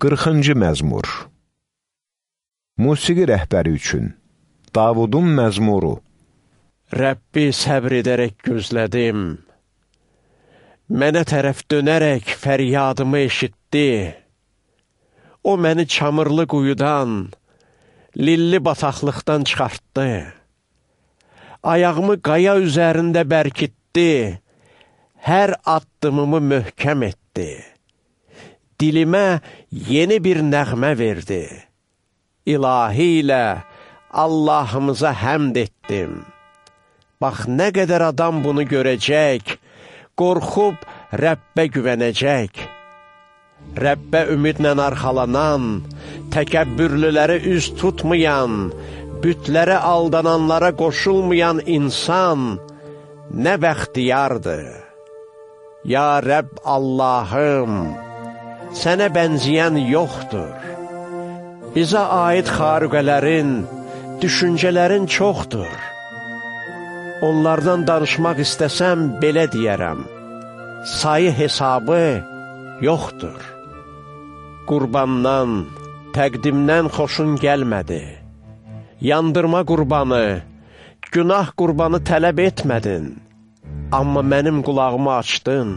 40-cı məzmur Musiqi rəhbəri üçün Davudun məzmuru Rəbbi səbr edərək gözlədim. Mənə tərəf dönərək fəryadımı eşitdi. O məni çamırlı quyudan, lilli bataqlıqdan çıxartdı. Ayağımı qaya üzərində bərkitdi, hər addımımı möhkəm etdi dilimə yeni bir nəğmə verdi. İlahi ilə Allahımıza həmd etdim. Bax, nə qədər adam bunu görəcək, qorxub Rəbbə güvənəcək. Rəbbə ümidlə arxalanan, təkəbbürlüləri üz tutmayan, bütlərə aldananlara qoşulmayan insan nə bəxtiyardır. Ya Rəbb Allahım! Sənə bənziyən yoxdur. Bizə aid xarüqələrin, düşüncələrin çoxdur. Onlardan danışmaq istəsəm, belə deyərəm, sayı hesabı yoxdur. Qurbandan, təqdimdən xoşun gəlmədi. Yandırma qurbanı, günah qurbanı tələb etmədin. Amma mənim qulağımı açdın.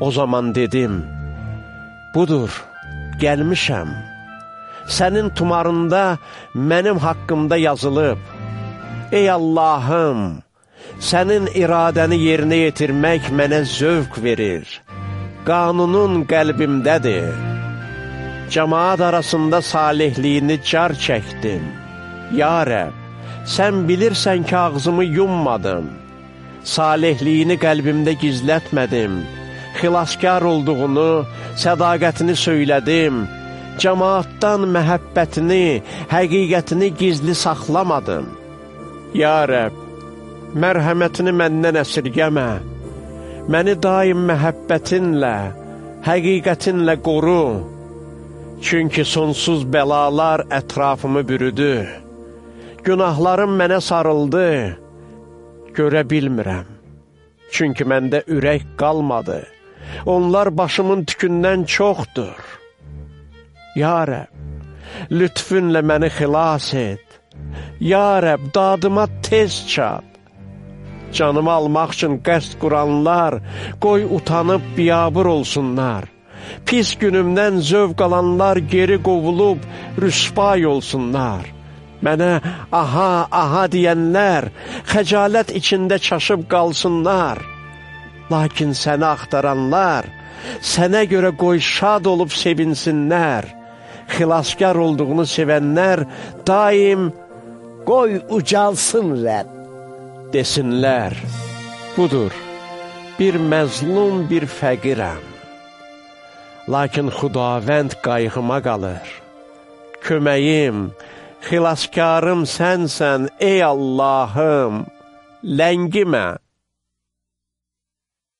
O zaman dedim, Budur, gəlmişəm. Sənin tumarında mənim haqqımda yazılıb. Ey Allahım, sənin iradəni yerinə yetirmək mənə zövq verir. Qanunun qəlbimdədir. Cəmaat arasında salihliyini car çəkdim. Ya Rəb, sən bilirsən ki, ağzımı yummadım. Salihliyini qəlbimdə gizlətmədim xilaskar olduğunu, sədaqətini söylədim, cəmaatdan məhəbbətini, həqiqətini gizli saxlamadım. Ya Rəb, mərhəmətini məndən əsirgəmə, məni daim məhəbbətinlə, həqiqətinlə qoru, çünki sonsuz bəlalar ətrafımı bürüdü, günahlarım mənə sarıldı, görə bilmirəm, çünki məndə ürək qalmadı. Onlar başımın tükündən çoxdur. Ya Rəb, lütfünlə məni xilas et. Ya Rəb, dadıma tez çat. Canımı almaq üçün qəst quranlar, qoy utanıb biyabır olsunlar. Pis günümdən zövq alanlar geri qovulub, rüsbay olsunlar. Mənə aha, aha deyənlər, xəcalət içində çaşıb qalsınlar.'' Lakin səni axtaranlar, sənə görə qoy şad olub sevinsinlər. Xilaskar olduğunu sevənlər daim qoy ucalsın Rəbb, desinlər. Budur, bir məzlum, bir fəqirəm. Lakin xudavənd qayğıma qalır. Köməyim, xilaskarım sənsən, ey Allahım, ləngimə.